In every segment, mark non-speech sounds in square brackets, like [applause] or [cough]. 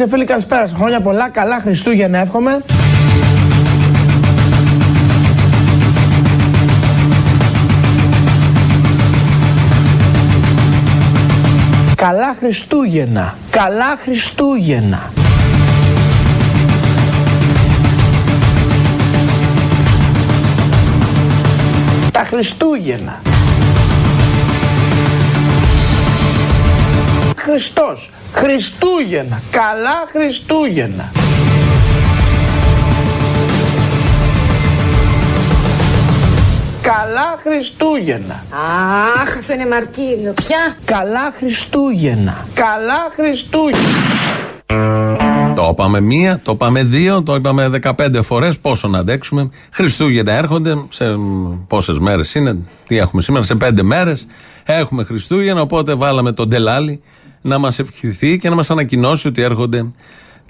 και φίλοι, καλησπέρα. Χρόνια πολλά, καλά Χριστούγεννα εύχομαι. Καλά Χριστούγεννα, καλά Χριστούγεννα. Τα Χριστούγεννα. Χριστός, Χριστούγεννα, καλά Χριστούγεννα. Καλά Χριστούγεννα. Αχ, αυτό είναι μαρτύριο. Ποια; Καλά Χριστούγεννα. Καλά Χριστούγεννα. Το είπαμε μία, το είπαμε δύο, το είπαμε 15 φορές. Πόσο να αντέξουμε. Χριστούγεννα έρχονται. Σε πόσες μέρες είναι, τι έχουμε σήμερα, σε πέντε μέρες. Έχουμε Χριστούγεννα, οπότε βάλαμε τον Τελάλη να μας ευχηθεί και να μας ανακοινώσει ότι έρχονται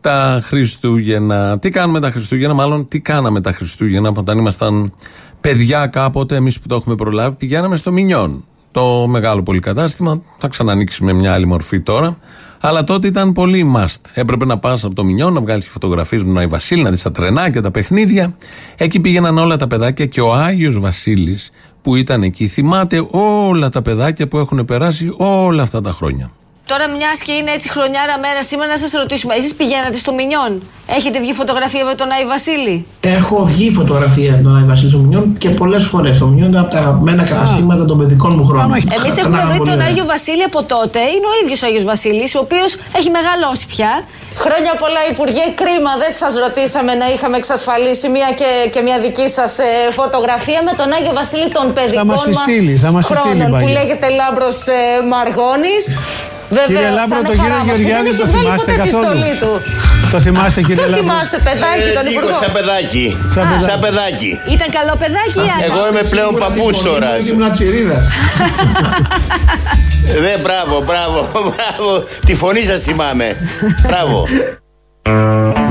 τα Χριστούγεννα. Τι κάνουμε τα Χριστούγεννα, μάλλον τι κάναμε τα Χριστούγεννα όταν ήμασταν παιδιά κάποτε, εμείς που το έχουμε προλάβει, πηγαίναμε στο Μινιόν. Το μεγάλο πολυκατάστημα, θα ξανανοίξει με μια άλλη μορφή τώρα. Αλλά τότε ήταν πολύ must. Έπρεπε να πας από το Μινιόν, να βγάλεις φωτογραφίες με τον Άι Βασίλη, να δεις τα τρενάκια, τα παιχνίδια. Εκεί πήγαιναν όλα τα παιδάκια και ο Άγιος Βασίλης που ήταν εκεί θυμάται όλα τα παιδάκια που έχουν περάσει όλα αυτά τα χρόνια. Τώρα, μιας και είναι έτσι χρονιάρα μέρα σήμερα, να σας ρωτήσουμε, εσείς πηγαίνατε στο Μινιόν; Έχετε βγει φωτογραφία με τον Άι Βασίλη; Έχω βγει φωτογραφία με τον Άι Βασίλη στο Μινιόν και πολλές φορές. Το Μινιόν είναι από τα αγαπημένα καταστήματα των παιδικών μου χρόνων. Εμείς έχουμε βρει τον Άγιο Βασίλη από τότε. Είναι ο ίδιος ο Άγιος Βασίλης, ο οποίος έχει μεγαλώσει πια. Χρόνια πολλά, Υπουργέ. Κρίμα, δεν σας ρωτήσαμε να είχαμε εξασφαλίσει μια και, και μια δική σας ε, φωτογραφία με τον Άγιο Βασίλη των παιδικών μας χρόνων που λέγεται Λάμπρος ε, Μαργόνη. Βέβαια, Κύριε Λάμπρο, τον κύριο Γεωργιάδη το θυμάστε καθόλου; Το θυμάστε κύριε Το Λάμπρο; θυμάστε, παιδάκι, τον Λίγο Υπουργό. σαν παιδάκι. Σαν παιδάκι. Σαν παιδάκι. Ήταν καλό παιδάκι, ή Εγώ είμαι πλέον παππούς τώρα. Ήμουν τσιρίδας. Ναι, μπράβο, μπράβο, [laughs] μπράβο. Τη φωνή σας θυμάμαι. Μπράβο.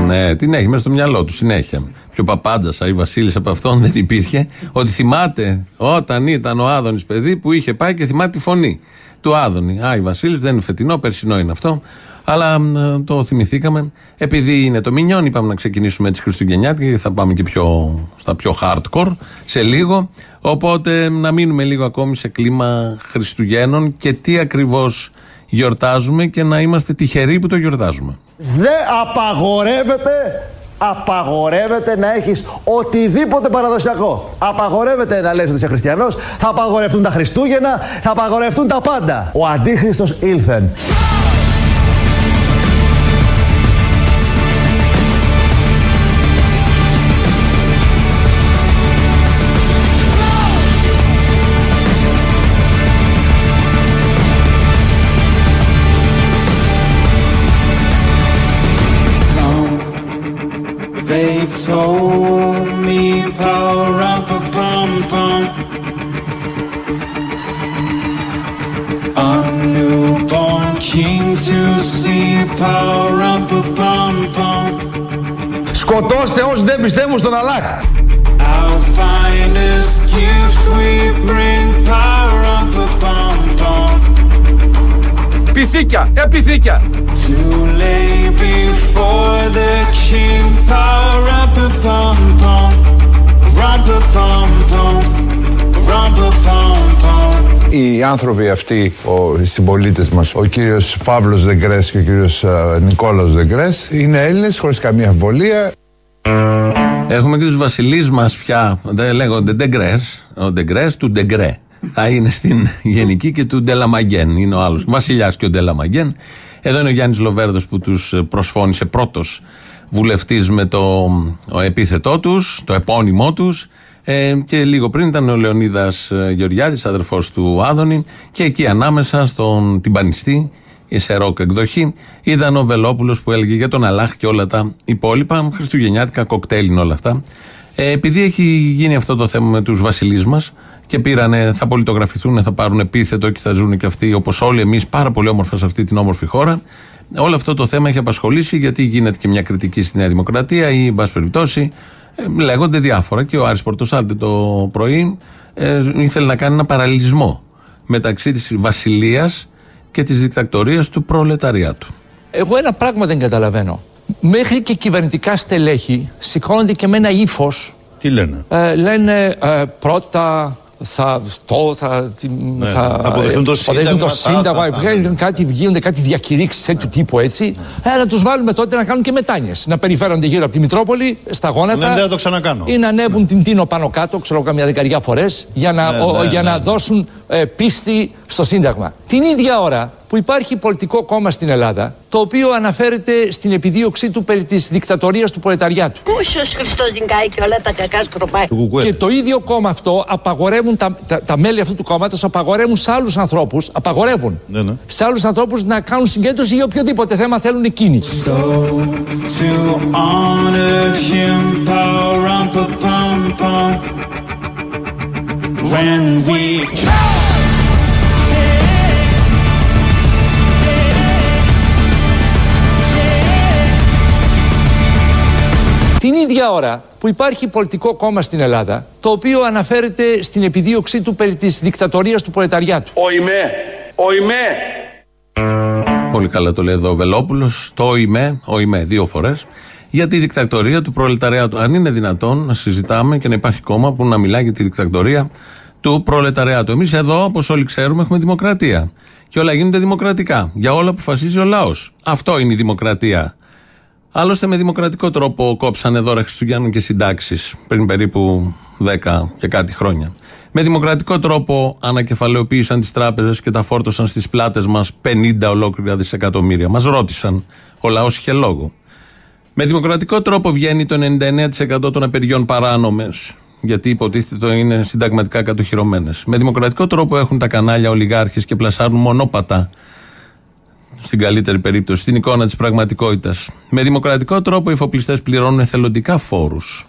Ναι, την έχει μέσα στο μυαλό του συνέχεια. Πιο παπάντζα ή Βασίλης από αυτόν δεν υπήρχε. Ότι θυμάται όταν ήταν ο Άδωνης παιδί που είχε πάει και θυμάται τη φωνή του Άδωνη. Άι Βασίλης δεν είναι φετινό, περσινό είναι αυτό. Αλλά μ, το θυμηθήκαμε. Επειδή είναι το Μινιόν, είπαμε να ξεκινήσουμε έτσι Χριστουγεννιάτικα και θα πάμε και πιο, στα πιο hardcore σε λίγο. Οπότε να μείνουμε λίγο ακόμη σε κλίμα Χριστουγέννων και τι ακριβώς γιορτάζουμε και να είμαστε τυχεροί που το γιορτάζουμε. Δεν απαγορεύεται Απαγορεύεται να έχεις οτιδήποτε παραδοσιακό. Απαγορεύεται να λες ότι είσαι χριστιανός. Θα απαγορευτούν τα Χριστούγεννα. Θα απαγορευτούν τα πάντα. Ο Αντίχριστος ήλθεν. Rump a pum pum. Rump a pum pum. Οι άνθρωποι αυτοί, ο, οι συμπολίτες μας, ο κύριος Παύλο Δεγκρές και ο κύριος Νικόλαος Δεγκρές, είναι Έλληνες χωρίς καμία αμφιβολία. Έχουμε και τους βασιλείς μας πια. Δεν λέγονται Ντεγκρέ. Ο Ντεγκρέ του Ντεγκρέ. Θα είναι στην γενική και του Ντελαμαγκέν. Είναι ο άλλος. Βασιλιάς και ο Ντελαμαγκέν. Εδώ είναι ο Γιάννης Λοβέρδος που τους προσφώνησε πρώτος βουλευτής με το ο επίθετό τους, το επώνυμό τους. Ε, και λίγο πριν ήταν ο Λεωνίδας Γεωργιάδης, αδερφός του Άδωνη, και εκεί ανάμεσα στον τυμπανιστή, η σε ροκ εκδοχή, ήταν ο Βελόπουλος που έλεγε για τον Αλάχ και όλα τα υπόλοιπα. Χριστουγεννιάτικα κοκτέιλ είναι όλα αυτά. Ε, επειδή έχει γίνει αυτό το θέμα με τους βασιλείς μας και πήρανε, θα πολιτογραφηθούν, θα πάρουν επίθετο και θα ζουν και αυτοί όπως όλοι εμείς πάρα πολύ όμορφα σε αυτή την όμορφη χώρα. Όλο αυτό το θέμα έχει απασχολήσει γιατί γίνεται και μια κριτική στη Νέα Δημοκρατία ή, εν πάση περιπτώσει, ε, λέγονται διάφορα. Και ο Άρης Πορτοσάλτη το πρωί ε, ήθελε να κάνει ένα παραλληλισμό μεταξύ της βασιλείας και της δικτακτορίας του προλεταριάτου. Εγώ ένα πράγμα δεν καταλαβαίνω. Μέχρι και κυβερνητικά στελέχη σηκώνονται και με ένα ύφος. Τι λένε; Ε, λένε ε, πρώτα θα αυτό, θα, τι- Ναι, θα, θα αποδεχτούν το ε, Σύνταγμα, το θα- Σύνταγμα, θα- θα- βγαίνουν κάτι, γίνονται κάτι διακηρύξεις τέτοιου τύπου έτσι. Ε, να τους βάλουμε τότε να κάνουν και μετάνιες. Να περιφέρονται γύρω από τη Μητρόπολη, στα γόνατα. Λένε, δεν θα το ξανακάνω. Ή να ανέβουν την Τίνο πάνω κάτω, ξέρω καμιά δεκαριά φορές, για να, Ναι, ο- ναι, για ναι, να ναι. δώσουν ε, πίστη στο Σύνταγμα. Την ίδια ώρα που υπάρχει πολιτικό κόμμα στην Ελλάδα, το οποίο αναφέρεται στην επιδίωξή του περί της δικτατορίας του προλεταριάτου. Πούσος Χριστός νικάει και όλα τα κακά σκροπάει. Του Κουκουέ. Και το ίδιο κόμμα αυτό απαγορεύουν, τα, τα, τα μέλη αυτού του κόμματος απαγορεύουν σε άλλους ανθρώπους, απαγορεύουν Ναι, ναι. σε άλλους ανθρώπους να κάνουν συγκέντρωση για οποιοδήποτε θέμα θέλουν εκείνοι. So to honor him, power pum pum. When we ίδια ώρα που υπάρχει πολιτικό κόμμα στην Ελλάδα, το οποίο αναφέρεται στην επιδίωξή του περί της δικτατορίας του προλεταριάτου. Οιμέ, οιμέ. Πολύ καλά το λέει εδώ ο Βελόπουλος. Το είμαι, ο είμαι δύο φορές. Για τη δικτατορία του προλεταριάτου. Αν είναι δυνατόν να συζητάμε και να υπάρχει κόμμα που να μιλάει για τη δικτατορία του προλεταριάτου. Εμείς εδώ, όπως όλοι ξέρουμε, έχουμε δημοκρατία. Και όλα γίνονται δημοκρατικά. Για όλα αποφασίζει ο λαός. Αυτό είναι η δημοκρατία. Άλλωστε, με δημοκρατικό τρόπο κόψανε δώρα Χριστουγέννων και συντάξεις πριν περίπου 10 και κάτι χρόνια. Με δημοκρατικό τρόπο ανακεφαλαιοποίησαν τις τράπεζες και τα φόρτωσαν στις πλάτες μας 50 ολόκληρα δισεκατομμύρια. Μας ρώτησαν. Ο λαός είχε λόγο. Με δημοκρατικό τρόπο βγαίνει το 99% των απεργιών παράνομες, γιατί υποτίθεται το είναι συνταγματικά κατοχυρωμένες. Με δημοκρατικό τρόπο έχουν τα κανάλια ολιγάρχες και πλασάρουν μονόπατα στην καλύτερη περίπτωση, στην εικόνα της πραγματικότητας. Με δημοκρατικό τρόπο οι εφοπλιστές πληρώνουν εθελοντικά φόρους.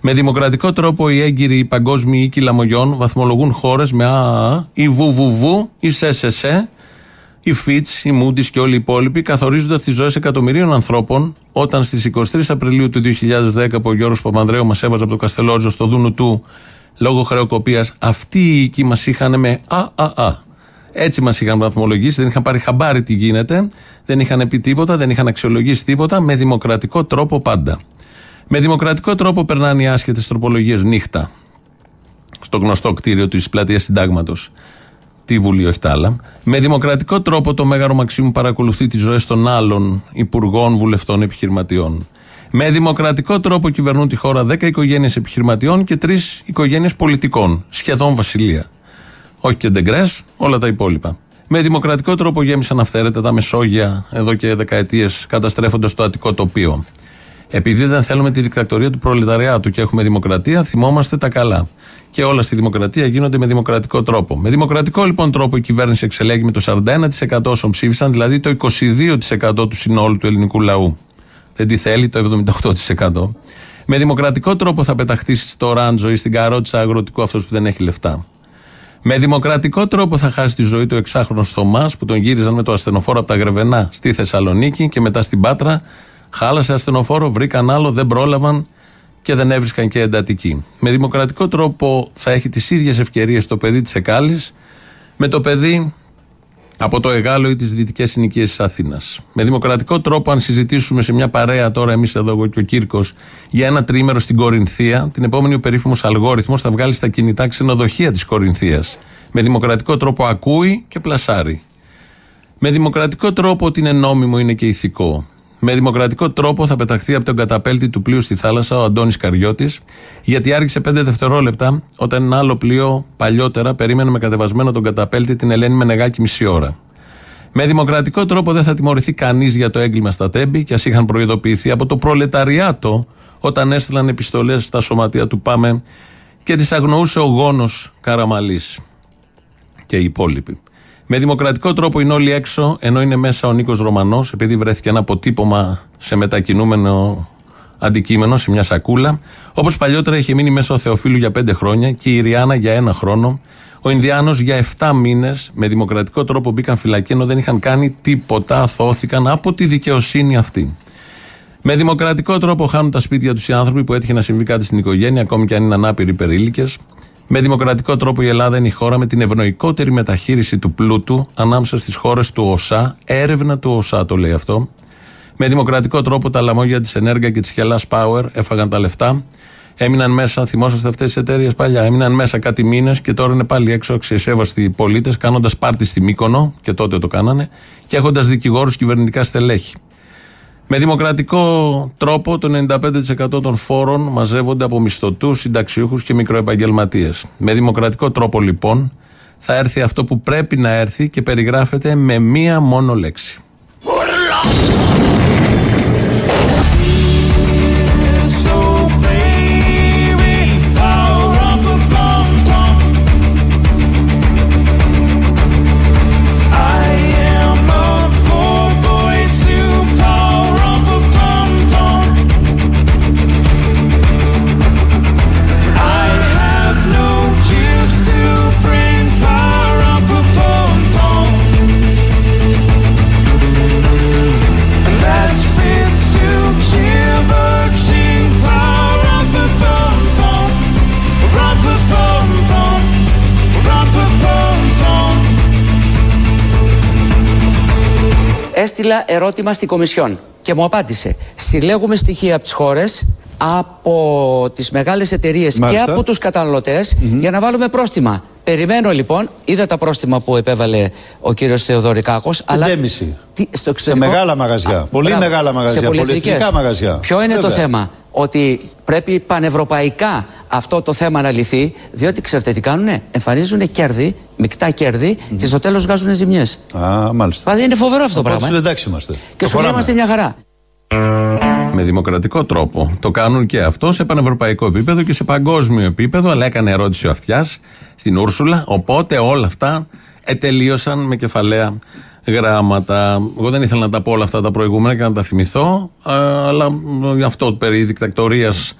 Με δημοκρατικό τρόπο οι έγκυροι οι παγκόσμιοι οίκοι λαμογιών βαθμολογούν χώρες με ΑΑΑ, ή ΒΒΒ, ή ΣΕΣΕΣΕ, οι Φίτ, οι Μούντις και όλοι οι υπόλοιποι, καθορίζοντα τι ζωές εκατομμυρίων ανθρώπων, όταν στις 23 Απριλίου του 2010 που ο Γιώργος Παπανδρέου μας έβαζε από το Καστελόριζο στο δούνου του λόγω χρεοκοπίας, αυτοί οι οίκοι μας είχαν με ΑΑΑ. Έτσι μας είχαν βαθμολογήσει, δεν είχαν πάρει χαμπάρι τι γίνεται, δεν είχαν πει τίποτα, δεν είχαν αξιολογήσει τίποτα, με δημοκρατικό τρόπο πάντα. Με δημοκρατικό τρόπο περνάνε οι άσχετες τροπολογίες νύχτα στο γνωστό κτίριο της πλατείας Συντάγματος. Τη Βουλή, όχι τα άλλα. Με δημοκρατικό τρόπο το Μέγαρο Μαξίμου παρακολουθεί τις ζωές των άλλων υπουργών, βουλευτών, επιχειρηματιών. Με δημοκρατικό τρόπο κυβερνούν τη χώρα 10 οικογένειες επιχειρηματιών και 3 οικογένειες πολιτικών. Σχεδόν βασιλεία. Όχι και ντεγκρές, όλα τα υπόλοιπα. Με δημοκρατικό τρόπο γέμισαν αυθαίρετα τα Μεσόγεια εδώ και δεκαετίες, καταστρέφοντας το Αττικό τοπίο. Επειδή δεν θέλουμε τη δικτατορία του προλεταριάτου και έχουμε δημοκρατία, θυμόμαστε τα καλά. Και όλα στη δημοκρατία γίνονται με δημοκρατικό τρόπο. Με δημοκρατικό λοιπόν τρόπο η κυβέρνηση εξελέγει με το 41% όσων ψήφισαν, δηλαδή το 22% του συνόλου του ελληνικού λαού. Δεν τη θέλει το 78%. Με δημοκρατικό τρόπο θα πεταχτείς στο ράντζο ή στην καρότσα αγροτικού αυτός που δεν έχει λεφτά. Με δημοκρατικό τρόπο θα χάσει τη ζωή του εξάχρονο Θωμά που τον γύριζαν με το ασθενοφόρο από τα Γρεβενά στη Θεσσαλονίκη και μετά στην Πάτρα. Χάλασε ασθενοφόρο, βρήκαν άλλο, δεν πρόλαβαν και δεν έβρισκαν και εντατική. Με δημοκρατικό τρόπο θα έχει τις ίδιες ευκαιρίες το παιδί της Εκάλης με το παιδί από το Εγάλο ή τις δυτικές συνοικίες της Αθήνας. Με δημοκρατικό τρόπο, αν συζητήσουμε σε μια παρέα τώρα, εμείς εδώ, εγώ και ο Κύρκος, για ένα τρίμερο στην Κορινθία, την επόμενη ο περίφημος αλγόριθμος θα βγάλει στα κινητά ξενοδοχεία της Κορινθίας. Με δημοκρατικό τρόπο ακούει και πλασάρει. Με δημοκρατικό τρόπο ότι είναι νόμιμο είναι και ηθικό. Με δημοκρατικό τρόπο θα πεταχθεί από τον καταπέλτη του πλοίου στη θάλασσα ο Αντώνης Καριώτης, γιατί άργησε 5 δευτερόλεπτα όταν ένα άλλο πλοίο παλιότερα περίμενε με κατεβασμένο τον καταπέλτη την Ελένη Μενεγάκη μισή ώρα. Με δημοκρατικό τρόπο δεν θα τιμωρηθεί κανείς για το έγκλημα στα τέμπη και ας είχαν προειδοποιηθεί από το προλεταριάτο όταν έστειλαν επιστολές στα σωματεία του Πάμε και τις αγνοούσε ο γόνος Καραμαλής και οι υπόλοιποι. Με δημοκρατικό τρόπο είναι όλοι έξω, ενώ είναι μέσα ο Νίκος Ρωμανός, επειδή βρέθηκε ένα αποτύπωμα σε μετακινούμενο αντικείμενο, σε μια σακούλα. Όπως παλιότερα είχε μείνει μέσα ο Θεοφίλου για πέντε χρόνια και η Ριάννα για ένα χρόνο. Ο Ινδιάνος για 7 μήνες με δημοκρατικό τρόπο μπήκαν φυλακή ενώ δεν είχαν κάνει τίποτα, αθώθηκαν από τη δικαιοσύνη αυτή. Με δημοκρατικό τρόπο χάνουν τα σπίτια τους οι άνθρωποι που έτυχε να συμβεί κάτι στην οικογένεια, ακόμη και αν είναι ανάπηροι υπερήλικε. Με δημοκρατικό τρόπο η Ελλάδα είναι η χώρα με την ευνοϊκότερη μεταχείριση του πλούτου ανάμεσα στις χώρες του ΟΣΑ. Έρευνα του ΟΣΑ το λέει αυτό. Με δημοκρατικό τρόπο τα λαμόγια της Ενέργεια και της Hellas Power έφαγαν τα λεφτά. Έμειναν μέσα, θυμόσαστε αυτές τις εταιρείες παλιά. Έμειναν μέσα κάτι μήνες και τώρα είναι πάλι έξω αξιεσέβαστοι πολίτες, κάνοντας πάρτι στη Μύκονο, και τότε το κάνανε, και έχοντας δικηγόρους κυβερνητικά στελέχη. Με δημοκρατικό τρόπο, το 95% των φόρων μαζεύονται από μισθωτούς, συνταξιούχους και μικροεπαγγελματίες. Με δημοκρατικό τρόπο, λοιπόν, θα έρθει αυτό που πρέπει να έρθει και περιγράφεται με μία μόνο λέξη. Έστειλα ερώτημα στην Κομισιόν και μου απάντησε. Συλλέγουμε στοιχεία από τις χώρες, από τις μεγάλες εταιρείες και από τους καταναλωτε για να βάλουμε πρόστιμα. Περιμένω λοιπόν, είδα τα πρόστιμα που επέβαλε ο κύριος Θεοδωρικάκος. Αλλά. Τι, στο σε μεγάλα μαγαζιά. Α, πολύ μπράβο, μεγάλα μαγαζιά. Σε πολυεθνικά μαγαζιά. Ποιο είναι το θέμα, ότι πρέπει πανευρωπαϊκά αυτό το θέμα να λυθεί, διότι ξέρετε τι κάνουνε, εμφανίζουν κέρδη, μεικτά κέρδη mm-hmm. και στο τέλος βγάζουν ζημιές. Α, μάλιστα. Δηλαδή είναι φοβερό αυτό το πράγμα. Ε. εντάξει είμαστε. Και σου είμαστε μια χαρά. Με δημοκρατικό τρόπο. Το κάνουν και αυτό σε πανευρωπαϊκό επίπεδο και σε παγκόσμιο επίπεδο, αλλά έκανε ερώτηση ο Αυτιάς στην Ούρσουλα. Οπότε όλα αυτά ετελείωσαν με κεφαλαία γράμματα. Εγώ δεν ήθελα να τα πω όλα αυτά τα προηγούμενα και να τα θυμηθώ, αλλά γι' αυτό περί δικτακτορίας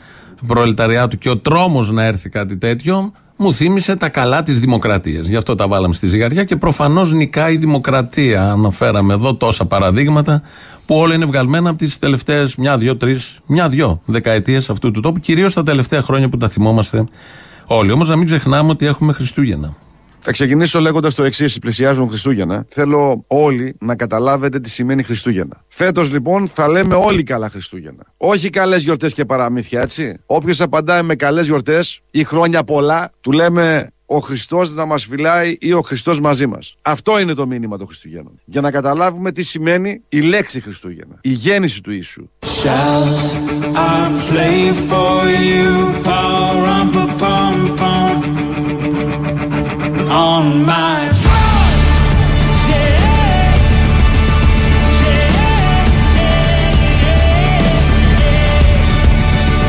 προλεταριάτου και ο τρόμος να έρθει κάτι τέτοιο, μου θύμισε τα καλά της δημοκρατίας. Γι' αυτό τα βάλαμε στη ζυγαριά και προφανώς νικάει η δημοκρατία. Αναφέραμε εδώ τόσα παραδείγματα που όλα είναι βγαλμένα από τις τελευταίες μια, δύο, τρεις, μια, δύο δεκαετίες αυτού του τόπου, κυρίως τα τελευταία χρόνια που τα θυμόμαστε όλοι. Όμως να μην ξεχνάμε ότι έχουμε Χριστούγεννα. Θα ξεκινήσω λέγοντας το εξής: Πλησιάζουν Χριστούγεννα. Θέλω όλοι να καταλάβετε τι σημαίνει Χριστούγεννα. Φέτος λοιπόν θα λέμε όλοι καλά Χριστούγεννα. Όχι καλές γιορτές και παραμύθια, έτσι. Όποιος απαντάει με καλές γιορτές ή χρόνια πολλά, του λέμε ο Χριστός να μας φυλάει ή ο Χριστός μαζί μας. Αυτό είναι το μήνυμα των Χριστουγέννων. Για να καταλάβουμε τι σημαίνει η λέξη Χριστούγεννα. Η γέννηση του Ιησού. On my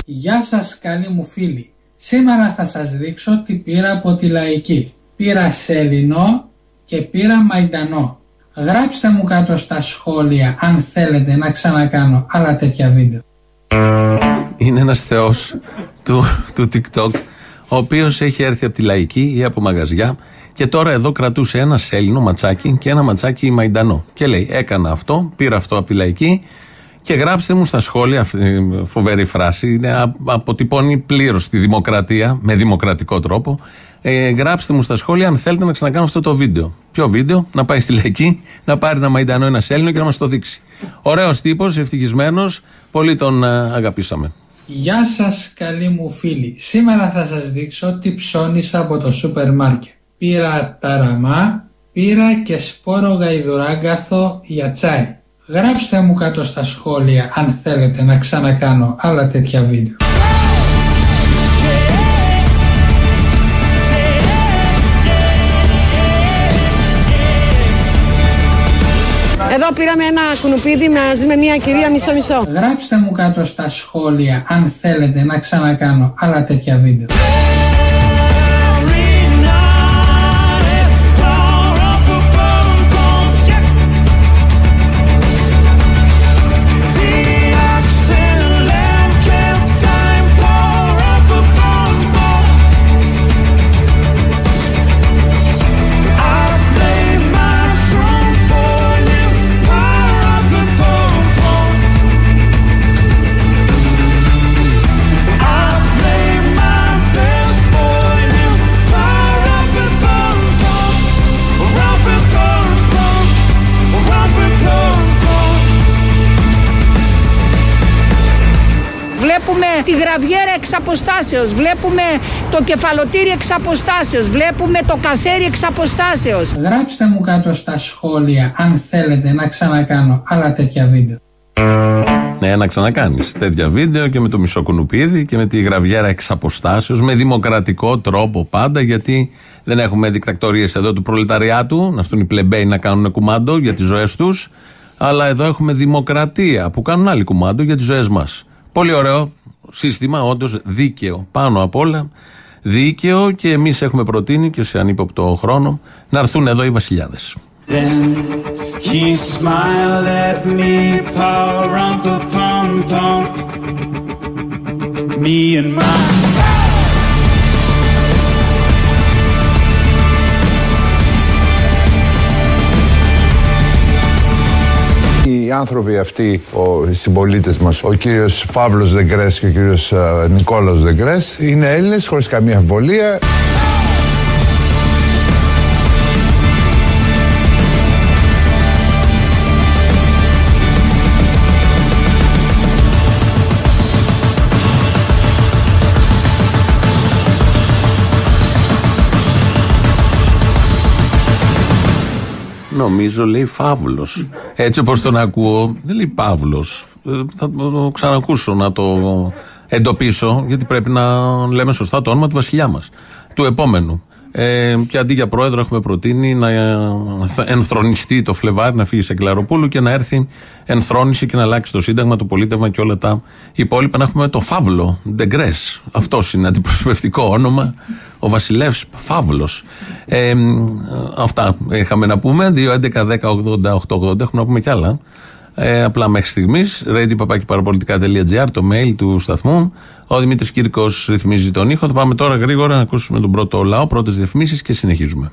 Γεια σας καλοί μου φίλοι. Σήμερα θα σας δείξω τι πήρα από τη λαϊκή. Πήρα σελινό και πήρα μαϊντανό. Γράψτε μου κάτω στα σχόλια αν θέλετε να ξανακάνω άλλα τέτοια βίντεο. Είναι ένας θεός του, του TikTok ο οποίος έχει έρθει από τη λαϊκή ή από μαγαζιά και τώρα εδώ κρατούσε ένα σέλινο ματσάκι και ένα ματσάκι μαϊντανό. Και λέει: Έκανα αυτό, πήρα αυτό από τη λαϊκή και γράψτε μου στα σχόλια, αυτή φοβερή φράση, είναι, αποτυπώνει πλήρως τη δημοκρατία, με δημοκρατικό τρόπο. Ε, γράψτε μου στα σχόλια αν θέλετε να ξανακάνω αυτό το βίντεο. Ποιο βίντεο, να πάει στη λαϊκή, να πάρει ένα μαϊντανό, ένα σέλινο και να μας το δείξει. Ωραίος τύπος, ευτυχισμένος, πολύ τον ε, αγαπήσαμε. Γεια σας καλοί μου φίλοι. Σήμερα θα σας δείξω τι ψώνισα από το σούπερ μάρκετ. Πήρα ταραμά, πήρα και σπόρο γαϊδουράγκαθο για τσάι. Γράψτε μου κάτω στα σχόλια αν θέλετε να ξανακάνω άλλα τέτοια βίντεο. Εδώ πήραμε ένα κουνουπίδι μαζί με μια κυρία μισό-μισό. Γράψτε μου κάτω στα σχόλια αν θέλετε να ξανακάνω άλλα τέτοια βίντεο. Αποστάσεως, βλέπουμε το κεφαλοτήρι εξ αποστάσεως, βλέπουμε το κασέρι εξ αποστάσεως. Γράψτε μου κάτω στα σχόλια αν θέλετε να ξανακάνω άλλα τέτοια βίντεο. Ναι, να ξανακάνεις τέτοια βίντεο και με το μισοκουνουπίδι και με τη γραβιέρα εξ αποστάσεως, με δημοκρατικό τρόπο πάντα, γιατί δεν έχουμε δικτακτορίες εδώ του προλεταριάτου, να έρθουν οι πλεμπέοι να κάνουν κουμάντο για τις ζωές τους, αλλά εδώ έχουμε δημοκρατία που κάνουν άλλοι κουμάντο για τις ζωές μας. Πολύ ωραίο σύστημα, όντως δίκαιο πάνω απ' όλα. Δίκαιο και εμείς έχουμε προτείνει και σε ανύποπτο χρόνο να έρθουν εδώ οι βασιλιάδες. Then he smiled at me, pa-rum-pa-pum-pum. Me and my Οι άνθρωποι αυτοί, ο, οι συμπολίτες μας, ο κύριος Παύλος Δεγκρές και ο κύριος Νικόλαος Δεγκρές, είναι Έλληνες χωρίς καμία αμφιβολία. Νομίζω λέει Φαύλος. Έτσι όπως τον ακούω, δεν λέει Παύλος. Θα το ξανακούσω να το εντοπίσω, γιατί πρέπει να λέμε σωστά το όνομα του βασιλιά μας. Του επόμενου. Ε, και αντί για πρόεδρο έχουμε προτείνει να ενθρονιστεί το Φλεβάρι, να φύγει σε Κλαροπούλου και να έρθει ενθρόνηση και να αλλάξει το Σύνταγμα, το πολίτευμα και όλα τα υπόλοιπα. Να έχουμε το Φαύλο, Ντεγκρέ. Αυτός είναι αντιπροσωπευτικό όνομα. Ο Βασιλεύς Φαύλος. Ε, αυτά είχαμε να πούμε. 2, 11, 10, 80, 8, 80. Έχουμε να πούμε κι άλλα. Ε, απλά μέχρι στιγμής. radio.parapolitica.gr, το mail του σταθμού. Ο Δημήτρης Κύρκος ρυθμίζει τον ήχο. Θα πάμε τώρα γρήγορα να ακούσουμε τον πρώτο λαό, πρώτες διαφημίσεις και συνεχίζουμε.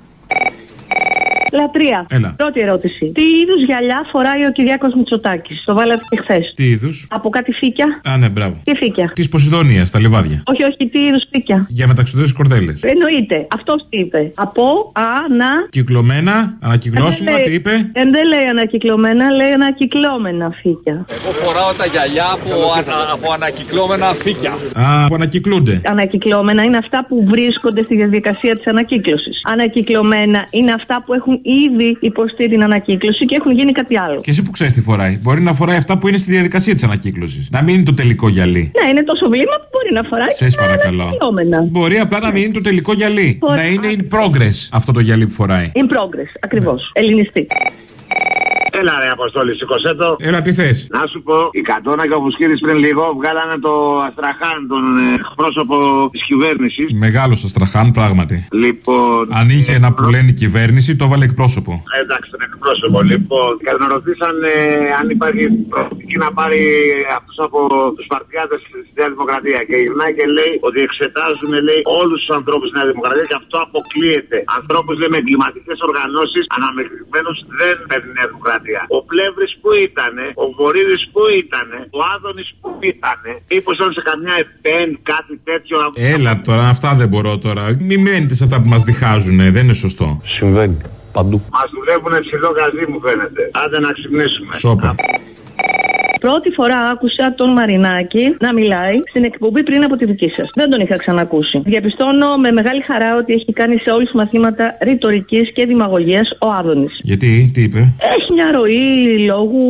Λατρεία. Έλα. Πρώτη ερώτηση. Τι είδους γυαλιά φοράει ο Κυριάκος Μητσοτάκης; Το βάλατε και χθες. Τι είδους; Από κάτι φύκια. Α, ναι, μπράβο. Τι φύκια. Της Ποσειδονίας, τα λιβάδια. Όχι, όχι, τι είδους φύκια. Για μεταξιδώσει κορδέλε. Εννοείται. Αυτός τι είπε. Από, α, να. Κυκλωμένα, ανακυκλώσιμα, Δεν τι λέει- είπε. Ε, δεν λέει ανακυκλωμένα, λέει ανακυκλώμενα φύκια. Εγώ φοράω τα γυαλιά από, ανα, από ανακυκλώμενα φύκια. Α, που ανακυκλούνται. Ανακυκλώμενα είναι αυτά που βρίσκονται στη διαδικασία της ανακύκλωσης. Ανακυκλωμένα είναι αυτά που έχουν ήδη υποστεί την ανακύκλωση και έχουν γίνει κάτι άλλο. Και εσύ που ξέρεις τι φοράει. Μπορεί να φοράει αυτά που είναι στη διαδικασία της ανακύκλωσης. Να μην είναι το τελικό γυαλί. Ναι, είναι τόσο βλήμα που μπορεί να φοράει. Σε παρακαλώ. Ανακυκλώμενα. Μπορεί απλά να μην είναι το τελικό γυαλί. Φορά- Να είναι in progress αυτό το γυαλί που φοράει. In progress, ακριβώς. Ελληνιστή. Έλα ρε Αποστόλη, σηκωσέ το. Έλα, τι θες; Να σου πω, η Κατώνα και ο Βουσκύρης πριν λίγο βγάλανε το Αστραχάν, τον ε, εκπρόσωπο της κυβέρνησης. Μεγάλος Αστραχάν, πράγματι. Λοιπόν. Αν είχε ένα που λένε κυβέρνηση, το έβαλε εκπρόσωπο. Εντάξει, τον εκπρόσωπο. Λοιπόν, και τον ρωτήσαν ε, αν υπάρχει προοπτική να πάρει αυτού από τους παρτιάτες στη Νέα Δημοκρατία. Και γυρνάει και λέει ότι εξετάζουν λέει, όλους τους ανθρώπους στη Νέα Δημοκρατίας και αυτό αποκλείεται. Ανθρώπους με εγκληματικές οργανώσεις, αναμειγμένους δεν παίρνει η Νέα Δημοκρατία. Ο Πλεύρης που ήταν, ο Βορύδης που ήταν, ο Άδωνης που ήταν, μήπως ήταν σε καμιά ΕΠΕΝ κάτι τέτοιο. Έλα τώρα, αυτά δεν μπορώ τώρα. Μην μένετε σε αυτά που μας διχάζουν, δεν είναι σωστό. Συμβαίνει. Παντού. Μας δουλεύουν ψηλό γαζί μου φαίνεται. Άντε να ξυπνήσουμε. Σόπα. Πρώτη φορά άκουσα τον Μαρινάκη να μιλάει στην εκπομπή πριν από τη δική σας. Δεν τον είχα ξανακούσει. Διαπιστώνω με μεγάλη χαρά ότι έχει κάνει σε όλους του μαθήματα ρητορικής και δημαγωγίας ο Άδωνης. Γιατί, τι είπε; Έχει μια ροή λόγου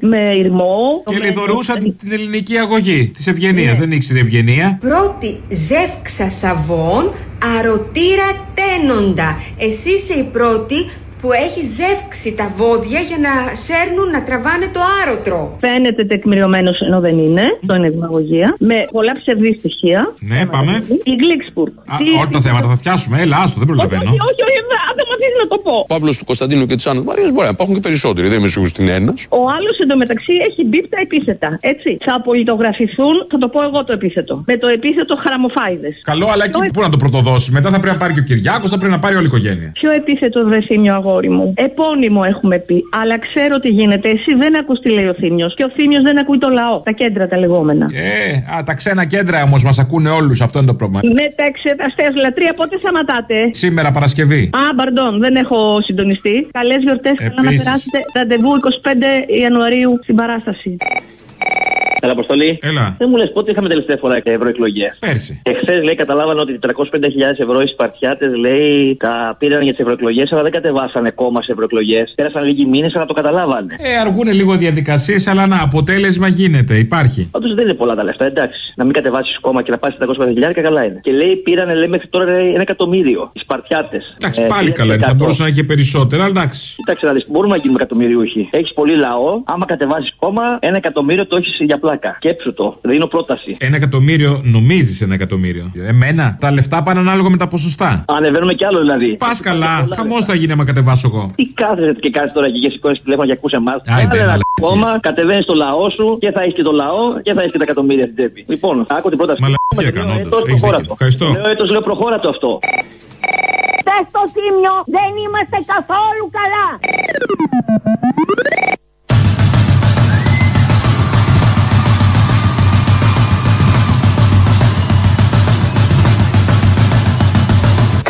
με ηρμό. Και λιδωρούσα την ελληνική αγωγή της ευγενίας. Δεν ήξερε ευγενία. Πρώτη ζεύξα σαβών, αρωτήρα τένοντα. Εσύ είσαι η πρώτη που έχει ζεύξει τα βόδια για να σέρνουν να τραβάνε το άρωτρο. Φαίνεται τεκμηριωμένος ενώ δεν είναι. Αυτό είναι δημαγωγία. Με πολλά ψευδή στοιχεία. Ναι, πάμε. Η Γκλίξπουργκ. Α, όλα τα θέματα θα πιάσουμε. Έλα, άστο, δεν προλαβαίνω. Όχι, όχι, όχι, αν δεν μου αφήσει να το πω. Ο Παύλος του Κωνσταντίνου και της Άννας Μαρίας μπορεί να υπάρχουν και περισσότεροι. Δεν είμαι σίγουρος ότι είναι ένας. Ο άλλος εντωμεταξύ έχει μπίπ τα επίθετα. Έτσι. Θα απολυτογραφηθούν, θα το πω εγώ το επίθετο. Με το επίθετο χαραμοφάιδες. Καλό, αλλά εκεί πού να το πρωτοδώσει. Μετά θα πρέπει να πάρει και ο Κυριάκος, θα πρέπει να πάρει όλη η οικογένεια. Ποιο επίθετο δεν θύμιο αγόρι μου. Επώνυμο έχουμε πει. Αλλά ξέρω τι γίνεται. Εσύ δεν ακούς τι λέει ο Θήμιος. Και ο Θήμιος δεν ακούει το λαό. Τα κέντρα τα λεγόμενα. Ε, α, τα ξένα κέντρα όμως μας ακούνε όλους. Αυτό είναι το πρόβλημα. Με τα εξεταστές λατρεία πότε σταματάτε. Σήμερα Παρασκευή. Α, μπαρντών, δεν έχω συντονιστεί. Καλές γιορτές, καλά να Επίσης. περάσετε. Ραντεβού 25 Ιανουαρίου στην παράσταση. Έλα, Αποστολή. Έλα. Δεν μου λες πότε είχαμε τελευταία φορά ευρωεκλογές. Πέρσι. Εχθέ λέει καταλάβανε ότι 305.000 ευρώ οι Σπαρτιάτες λέει τα πήραν για τις ευρωεκλογές, αλλά δεν κατεβάσανε κόμμα σε ευρωεκλογές. Πέρασαν λίγοι μήνες, αλλά το καταλάβανε. Ε, αργούν λίγο διαδικασίες, αλλά να, αποτέλεσμα γίνεται, υπάρχει. Πάντω δεν είναι πολλά τα λεφτά, εντάξει. Να μην κατεβάσεις κόμμα και να πάρει 405.000 καλά είναι. Και λέει πήραν λέει, μέχρι τώρα λέει, ένα εκατομμύριο οι Σπαρτιάτες. Εντάξει, πάλι καλά είναι. Θα μπορούσε να έχει περισσότερα, αλλά εντάξει. Κοίταξε να δεις, μπορούμε να γίνουμε εκατομμυριούχοι. Έχεις πολύ λαό. Άμα κατεβάσεις κόμμα, ένα εκατομμύριο το έχεις για πλάκα. Σκέψου το. Δίνω πρόταση. Ένα εκατομμύριο, νομίζεις ένα εκατομμύριο. Εμένα. Τα λεφτά πάνε ανάλογα με τα ποσοστά. Ανεβαίνουμε κι άλλο δηλαδή. Πας καλά. Χαμός θα γίνει άμα κατεβάσω εγώ. Τι κάθεσαι και κάνεις τώρα και και σηκώνει τηλέφωνο και ακούσε εμάς. Άιντε, Κάνε ένα μαλακίες. κόμμα, κατεβαίνεις στο λαό σου και θα έχεις και το λαό και θα έχεις και τα εκατομμύρια στην τσέπη. Λοιπόν, άκου την πρόταση. Μαλακία Λέω κάνω, έτος, όντως. Έχεις προχώρα δίκιο. το. Ευχαριστώ. Λέω έτος, λέω προχώρα το αυτό. Χθε στο Τίμιο δεν είμαστε καθόλου καλά.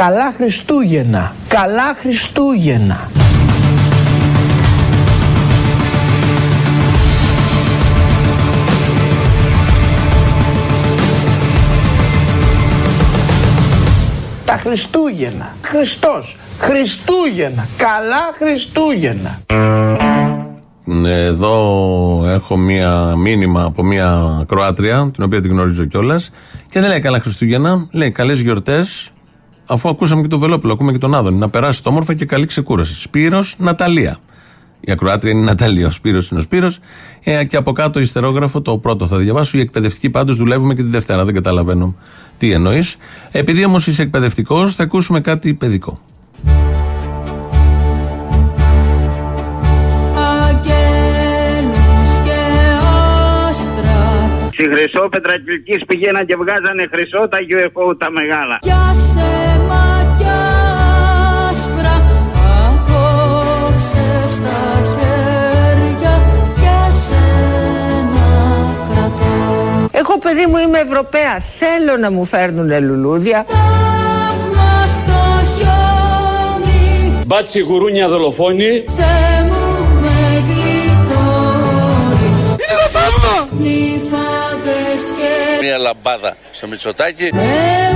Καλά Χριστούγεννα. Καλά Χριστούγεννα. Τα Χριστούγεννα. Χριστός. Χριστούγεννα. Καλά Χριστούγεννα. Εδώ έχω μία μήνυμα από μία Κροάτρια, την οποία την γνωρίζω κιόλας. Και δεν λέει καλά Χριστούγεννα, λέει καλές γιορτές. Αφού ακούσαμε και τον Βελόπουλο, ακούμε και τον Άδωνη. Να περάσει το όμορφα και καλή ξεκούραση. Σπύρος Ναταλία. Η ακροάτρια είναι η Ναταλία, ο Σπύρος είναι ο Σπύρος. Ε, και από κάτω ιστερόγραφο, το πρώτο θα διαβάσω. Οι εκπαιδευτικοί πάντως δουλεύουμε και τη Δευτέρα. Δεν καταλαβαίνω τι εννοείς. Επειδή όμως είσαι εκπαιδευτικός, θα ακούσουμε κάτι παιδικό. Στη Χρυσό Πετρακυλικής πηγαίναν και βγάζανε χρυσό τα UFO τα μεγάλα. Κι άσε μάτια άσπρα Απόψε στα χέρια Κι σένα κρατώ Εγώ παιδί μου είμαι Ευρωπαία. Θέλω να μου φέρνουν λουλούδια. Θαύμα στο χιόνι Μπάτσι γουρούνια δολοφόνη. Θεέ μου με γλιτώνει Είναι το θαύμα! Νύφαδες και Μία λαμπάδα στο Μητσοτάκι. με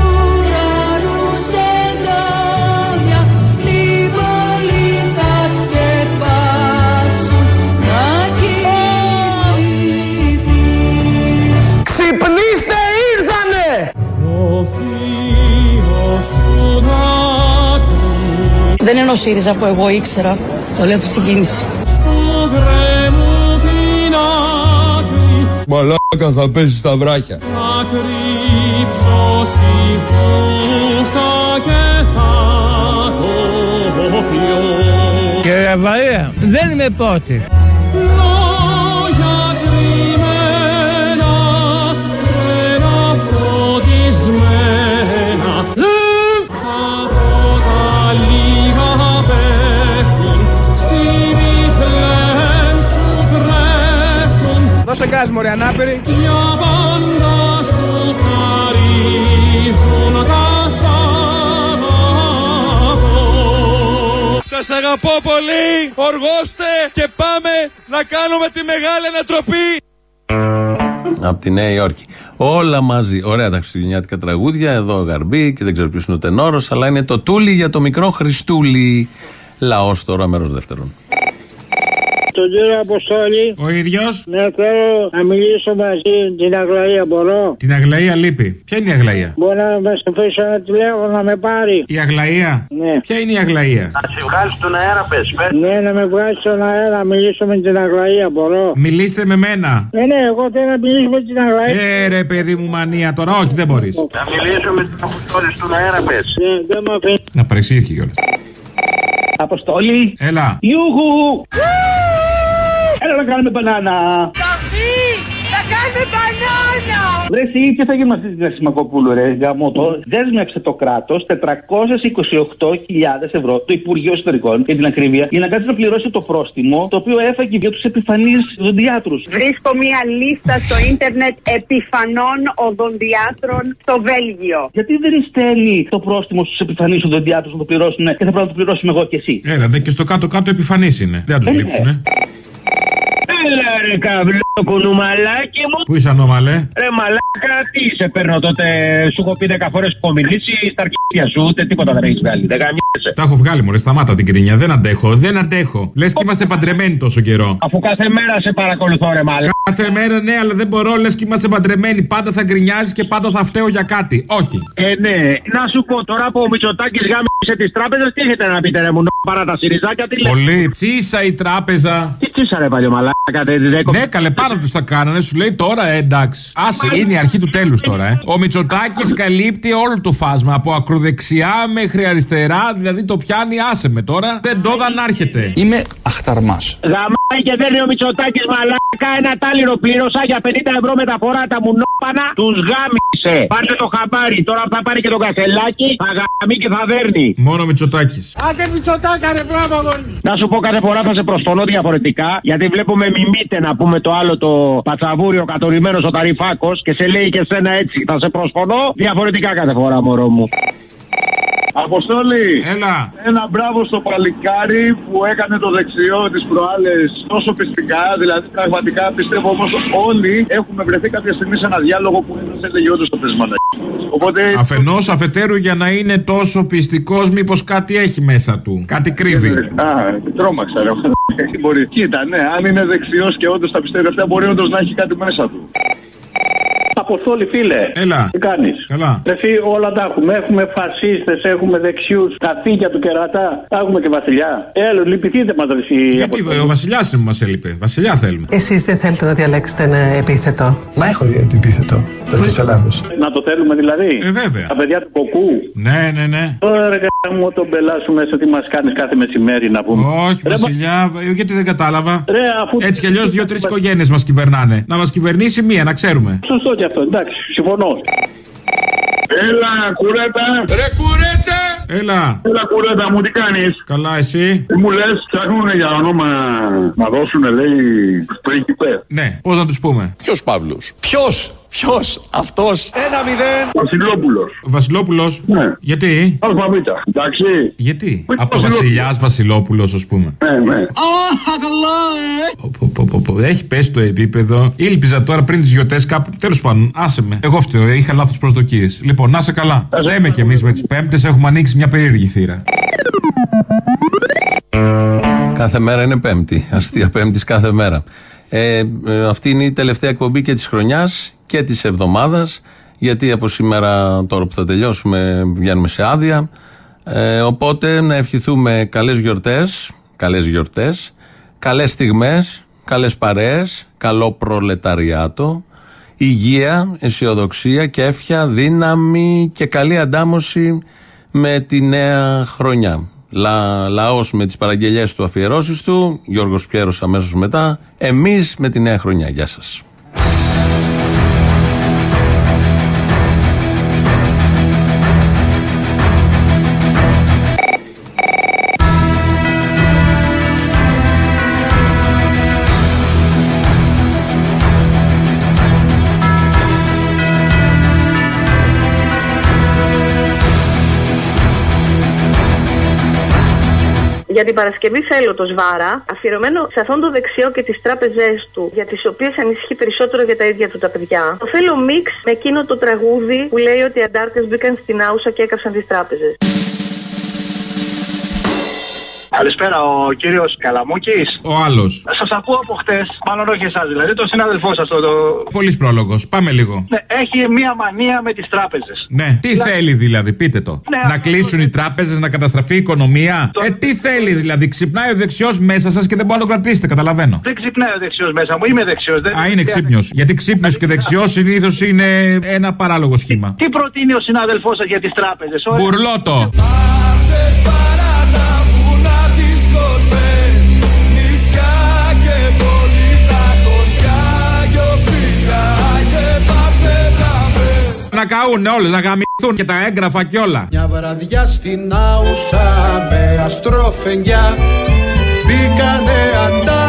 ουρανούς εντόνια Λιβολί θα σκεπάσουν Να κοιμηθείς Ξυπνήστε ήρθανε! Ο θείος σου Δεν είναι ο ΣΥΡΙΖΑ που εγώ ήξερα. Το λέω από συγκίνηση. Μαλάκα θα πέσει στα βράχια. Θα κρύψω στη φούφτα και θα το πιω Κύριε Βαρία, δεν είμαι πρώτη. Τρέχουν Δώσε γκάζ μωρέ ανάπηρη. Για πάντα σου χαρίζουν τα Σάββατο Σας αγαπώ πολύ. Οργώστε και πάμε να κάνουμε τη μεγάλη ανατροπή. από τη Νέα Υόρκη. Όλα μαζί. Ωραία τα χριστουγεννιάτικα τραγούδια. Εδώ ο Γαρμπή και δεν ξέρω ποιος είναι ο τενόρος, αλλά είναι το τούλι για το μικρό Χριστούλη. Λαός τώρα, μέρος δεύτερον. Τον κύριο Αποστόλη. Ο ίδιος. Ναι, θέλω να μιλήσω μαζί την Αγλαία, μπορώ; Την Αγλαία λείπει. Ποια είναι η Αγλαία; Μπορεί να με στεφίσει ένα τηλέφωνο να με πάρει. Η Αγλαία; Ναι. Ποια είναι η Αγλαία; Να σε βγάλεις στον αέρα, πες. Ναι, να με βγάλεις στον αέρα, να μιλήσω με την Αγλαία, μπορώ. Μιλήστε με μένα. Ναι, ναι, εγώ θέλω να μιλήσω με την Αγλαία. Ε, ρε παιδί μου, μανία τώρα. Όχι, δεν μπορείς. Να μιλήσω με την Αποστόλη στον αέρα, πες. Ναι, δεν με αφήνεις. Να παρεξηγήθηκε κιόλας. Αποστόλη. Έλα. Ιούχου. Έλα να κάνουμε μπανάνα. Θα κάνετε μπανάνα! Βρε εσύ, τι θα γίνει με αυτή τη Ρεσιμακοπούλου, ρε Γκαμότο. Δέσμευσε το κράτος 428.000 ευρώ, το Υπουργείο Ιστορικών για την ακρίβεια, για να κάτσει να πληρώσει το πρόστιμο το οποίο έφαγε για τους επιφανείς οδοντιάτρους. Βρίσκω μία λίστα στο ίντερνετ επιφανών οδοντιάτρων στο Βέλγιο. Γιατί δεν στέλνει το πρόστιμο στους επιφανείς οδοντιάτρους να το πληρώσουν και θα πρέπει να το πληρώσουμε εγώ και εσύ; Έλα, δε και στο κάτω-κάτω επιφανή είναι. Δεν θα τους Ε, λείψουνε. Έλα ρε καβλό κουνουμαλάκι μου. Πού είσαι ανώμαλε; Ρε μαλάκα, τι σε παίρνω τότε. Σου έχω πει 10 φορές που έχω μιλήσει στα αρχίδια σου, ούτε τίποτα δεν έχεις βγάλει. Δεν γαμιέσαι. Τα έχω βγάλει, μωρέ, σταμάτα την κρίνια. Δεν αντέχω, δεν αντέχω. Λες και είμαστε παντρεμένοι τόσο καιρό. Αφού κάθε μέρα σε παρακολουθώ, ρε μαλάκα. Κάθε μέρα ναι, αλλά δεν μπορώ, λες και είμαστε παντρεμένοι. Πάντα θα γκρινιάζεις και πάντα θα φταίω για κάτι. Όχι. Ε, ναι, να σου πω τώρα που ο Μητσοτάκης γάμισε τις τράπεζες, τι έχετε να πείτε, ρε μου, νο, παρά τα σιριζάκια, τι λέτε. Πολύ. Τσίσα η τράπεζα. Τι τσίσα, ρε παλιό μαλάκα, δεν Ναι, καλέ, πάνω τους τα κάνανε, σου λέει τώρα ε, εντάξει. Άσε, είναι η αρχή του τέλους τώρα, ε. Ο Μητσοτάκης καλύπτει όλο το φάσμα από ακροδεξιά μέχρι αριστερά, δηλαδή το πιάνει, άσε με τώρα. Δεν το να έρχεται. Είμαι αχταρμάς. Γαμάει και δεν είναι ο Μητσοτάκης μαλάκα, ένα τάλιρο πλήρωσα για 50 ευρώ μεταφορά τα μουνόπανα, τους γάμισε. Πάρτε το χαμπάρι, τώρα θα πάρει και το κασελάκι, θα γαμεί και θα δέρνει. Μόνο Μητσοτάκης. Άντε Μητσοτάκα, ρε μπράβο, Να σου πω κάθε φορά θα σε προσφωνώ διαφορετικά, γιατί βλέπουμε μιμείτε να πούμε το άλλο το πατσαβούριο κατορυμένο ο ταρифάκο και σε λέει και σένα έτσι. Θα σε προσφωνώ διαφορετικά κάθε φορά, μωρό μου. Αποστόλη! Έλα! Ένα μπράβο στο παλικάρι που έκανε το δεξιό της προάλλες τόσο πιστικά. Δηλαδή, πραγματικά πιστεύω όμως όλοι έχουμε βρεθεί κάποια στιγμή σε ένα διάλογο που δεν έλεγε όντω το πεσμανέ. Οπότε. Αφενός, αφετέρου για να είναι τόσο πιστικός, μήπως κάτι έχει μέσα του. Κάτι κρύβει. Α, τρόμαξα, ρε. [laughs] Μπορεί. Κοίτα, ναι, αν είναι δεξιός και όντως τα πιστεύει αυτά, μπορεί όντως να έχει κάτι μέσα του. Αποστόλη, φίλε. Έλα. Τι κάνεις; Καλά. Εσύ όλα τα έχουμε. Έχουμε φασίστες, έχουμε δεξιούς, τα θήκια του κερατά. Τα έχουμε και βασιλιά. Έλα, λυπηθείτε μας, ρε. Γιατί ο βασιλιάς μας έλειπε. Βασιλιά θέλουμε. Εσείς δεν θέλετε να διαλέξετε ένα επίθετο; Μα έχω επίθετο. Το της Ελλάδος. Να το θέλουμε δηλαδή. Ε, βέβαια. Τα παιδιά του κοκού. Ναι, ναι, ναι. Τώρα ρε μου τον πελάσου μέσα τι μας κάνεις κάθε μεσημέρι να πούμε. Όχι, Ρε, Βασιλιά, ε, γιατί δεν κατάλαβα. Ρε, αφού... Έτσι κι αλλιώς δύο-τρεις οικογένειες μας κυβερνάνε. Να μας κυβερνήσει μία, να ξέρουμε. Σωστό και αυτό, εντάξει, συμφωνώ. Έλα, κουρέτα! Ρε κουρέτα! Έλα. Έλα, κουρέτα μου, τι κάνεις; Καλά, εσύ; Τι μου λες, ψάχνουν για όνομα να δώσουν, λέει, πρίγκιπε. Ναι, πώς να τους πούμε; Ποιος Παύλος; Ποιος, ποιος, αυτός; Ένα μηδέν. Βασιλόπουλος. Βασιλόπουλος; Ναι. Γιατί; Αλφαβήτα. Εντάξει. Γιατί; Μην Από το Βασιλόπουλος. Βασιλιάς Βασιλόπουλος, ας πούμε. Ναι, ναι. Πω, πω, πω, πω. Έχει πέσει το επίπεδο. Ήλπιζα τώρα πριν τις γιορτές κάπου. Τέλος πάντων, άσε με. Εγώ φταίω, είχα λάθος προσδοκίες. Λοιπόν, να σε καλά. Λέμε κι εμείς με τις Πέμπτες έχουμε ανοίξει μια περίεργη θύρα. Κάθε μέρα είναι Πέμπτη. Αστεία Πέμπτης κάθε μέρα. Ε, ε, αυτή είναι η τελευταία εκπομπή και της χρονιάς και της εβδομάδας. Γιατί από σήμερα, τώρα που θα τελειώσουμε, βγαίνουμε σε άδεια. Ε, οπότε να ευχηθούμε καλές γιορτές, καλές γιορτές, καλές στιγμές, καλές παρέες, καλό προλεταριάτο, υγεία, αισιοδοξία, κέφια, δύναμη και καλή αντάμωση με τη νέα χρονιά. Λα, λαός με τις παραγγελίες του αφιερώσεις του, Γιώργος Πιέρος αμέσως μετά, εμείς με τη νέα χρονιά. Γεια σας. Για την Παρασκευή θέλω το Σβάρα, αφιερωμένο σε αυτόν το δεξιό και τις τράπεζές του, για τις οποίες ανησυχεί περισσότερο για τα ίδια του τα παιδιά. Το θέλω μίξ με εκείνο το τραγούδι που λέει ότι οι αντάρτες μπήκαν στην άουσα και έκαψαν τις τράπεζες. Καλησπέρα, ο κύριος Καλαμούκης. Ο άλλος. Σας ακούω από χτες, μάλλον όχι εσάς δηλαδή, τον συνάδελφό σας. Το, το... Πολύς πρόλογος. Πάμε λίγο. Ναι, έχει μία μανία με τις τράπεζες. Ναι, τι θέλει δηλαδή, πείτε το. Ναι, να κλείσουν οι τράπεζες, να καταστραφεί η οικονομία. Ε, τι θέλει δηλαδή, ξυπνάει ο δεξιός μέσα σας και δεν μπορεί να το κρατήσετε, καταλαβαίνω. Δεν ξυπνάει ο δεξιός μέσα μου, είμαι δεξιός. Α, είναι ξύπνιος. Γιατί ξύπνιος και δεξιός συνήθως είναι ένα παράλογο σχήμα. Τι προτείνει ο συνάδελφός σας για τις τράπεζες, Μπουρλότο. Να καούν όλε, να γαμηθούν και τα έγγραφα και όλα. Μια βραδιά στην Άουσα με αστροφενιά. Μπήκανε αντάρτες,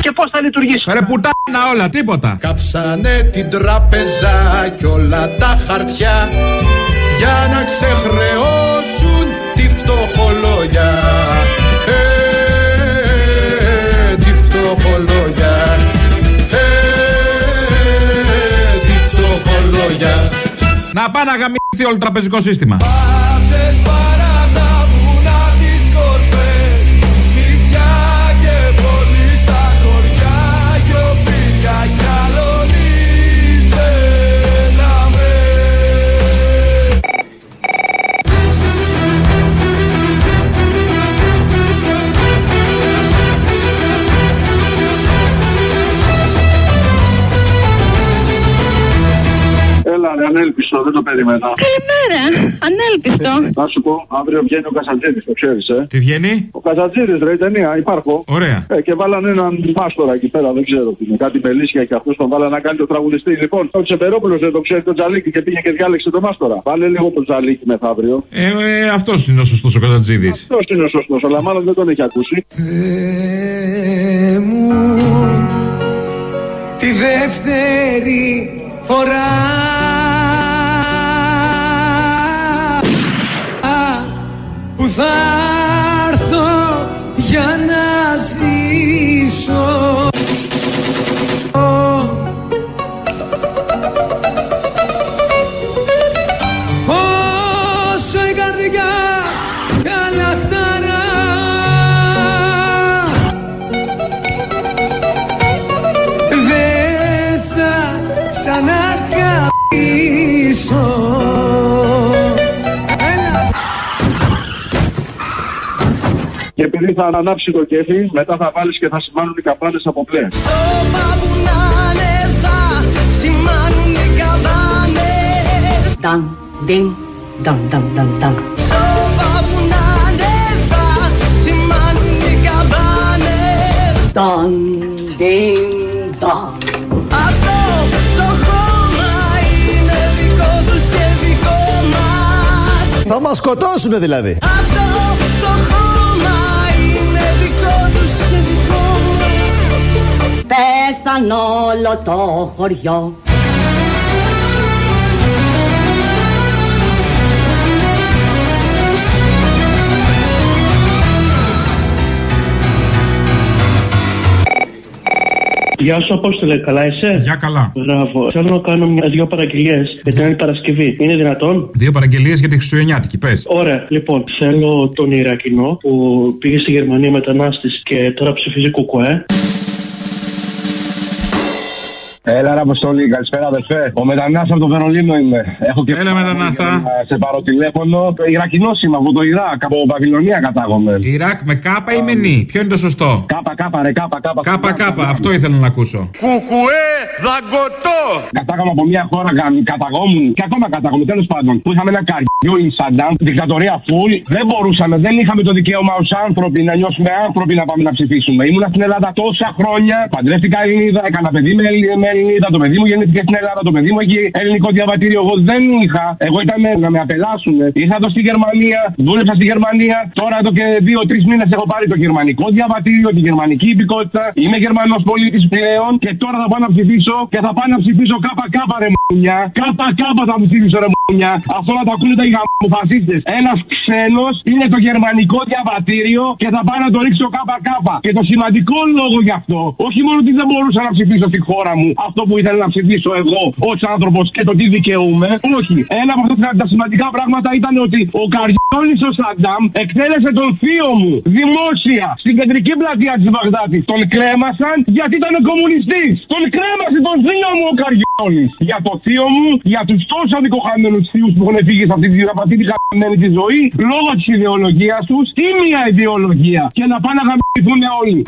Και πώς θα λειτουργήσει. Ρε πουτάνα όλα, τίποτα. Κάψανε την τραπεζά και όλα τα χαρτιά για να ξεχρεώσουν τη φτωχολόγια. Ε, ε Να πάνε να γαμιθεί όλο το τραπεζικό σύστημα. Πάθες, ανέλπιστο, δεν το περίμενα. Καλημέρα. Ανέλπιστο. Να σου πω, αύριο βγαίνει ο Κασατζίδη, το ξέρεις, ε. Τι βγαίνει; Ο Κασατζίδη, ρε, η ταινία, υπάρχω. Ωραία. Ε, και βάλανε έναν μάστορα εκεί πέρα, δεν ξέρω τι είναι. Κάτι μελίσια και αυτός τον βάλανε να κάνει το τραγουδιστή. Λοιπόν, ο Τσεπερόπουλο δεν το ξέρει το Τζαλίκι και πήγε και διάλεξε το μάστορα. Βάλε λίγο το Τζαλίκι μεθαύριο. Ε, ε αυτός είναι ο σωστός ο Καζατζίδη. Αυτός είναι ο σωστός, αλλά μάλλον δεν τον έχει ακούσει. Θεέ μου τη δεύτερη φορά που θα έρθω για να ζήσω επειδή θα ανάψει το κέφι, μετά θα βάλεις και θα σημάνουν οι καπάνε από πλέ. Όπα που να είναι θα σημάνουν οι καμπάνες Dun, ding, dun, dun, dun, dun. Όπα που να είναι θα σημάνουν οι καμπάνες Dun, ding, dun. Αυτό το χώμα είναι δικό τους και δικό μας Θα μας σκοτώσουνε δηλαδή. Αυτό Πέθαν όλο το χωριό. Γεια σου, Απόστολε, καλά είσαι; Για καλά. Μπράβο. Θέλω να κάνω μια, δύο παραγγελίες για την άλλη Παρασκευή. Είναι δυνατόν; Δύο παραγγελίες για τη Χριστουγεννιάτικη, πες. Ωραία, λοιπόν, θέλω τον Ιρακινό που πήγε στη Γερμανία μετανάστης και τώρα ψηφίζει κουκουέ. Έλα, ρε Αποστολή, καλησπέρα, αδερφέ. Ο μετανάστα από το Βερολίνο είμαι. Έχω και Έλα, μετανάστα. να Σε πάρω τηλέφωνο. Ιρακινός είμαι από το Ιράκ, από Βαβυλωνία κατάγομαι. Ιράκ με κάπα ή με νι. Ποιο είναι το σωστό; Κάπα, κάπα, ρε, κάπα, κάπα. Κάπα, κάπα. Αυτό ήθελα να ακούσω. Κουκουέ δαγκωτό Κατάγομαι από μια χώρα, κα- καταγόμουν και ακόμα κατάγομαι τέλος πάντων. Που είχαμε ένα καρδιό η Σαντάμ, δικτατορία φουλ. Δεν μπορούσαμε, δεν είχαμε το δικαίωμα ως άνθρωποι να νιώσουμε άνθρωποι να πάμε να ψηφίσουμε. Ήμουνα στην Ελλάδα τόσα χρόνια, παντρεύτηκα Ελληνίδα, έκανα παιδί με, Ελλη- με Ελληνίδα. Το παιδί μου γεννήθηκε στην Ελλάδα, το παιδί μου έχει ελληνικό διαβατήριο. Εγώ δεν είχα. Εγώ ήταν να με απελάσουν. Ήρθα εδώ στη Γερμανία, δούλεψα στη Γερμανία. Τώρα εδώ και δύο-τρει μήνες έχω πάρει το γερμανικό διαβατήριο, τη γερμανική υπηκότητα. Είμαι Γερμανός πολίτης πλέον και τώρα θα πάω να ψηφίσω και θα πάω να ψηφίσω κάπα κάπα ρε μουνιά. Κάπα κάπα θα μου ψηφίσω ρε μουνιά. Αυτό να το ακούνε τα γαμοφασίστε. Ένας ξένος είναι το γερμανικό διαβατήριο και θα πάω να το ρίξω κάπα κάπα. Και το σημαντικό λόγο γι' αυτό, όχι μόνο ότι δεν μπορούσα να ψηφίσω στη χώρα μου αυτό που ήθελα να ψηφίσω εγώ ως άνθρωπος και το τι δικαιούμαι. Όχι. Ένα από αυτά τα σημαντικά πράγματα ήταν ότι ο Καριόλη ο Σαντάμ εκτέλεσε τον θείο μου δημόσια στην κεντρική πλατεία της Βαγδάτης. Τον κρέμασαν γιατί ήταν κομμουνιστής. Τον κρέμασε τον θείο μου ο Καριόλη. Για το θείο μου, για τους τόσου αδικοχαμένου θείους που έχουν φύγει σε αυτή τη αυτή τη χαμένη τη ζωή λόγω της ιδεολογίας τους. Τι μια ιδεολογία. Και να πάνε να γαμπηθούν όλοι.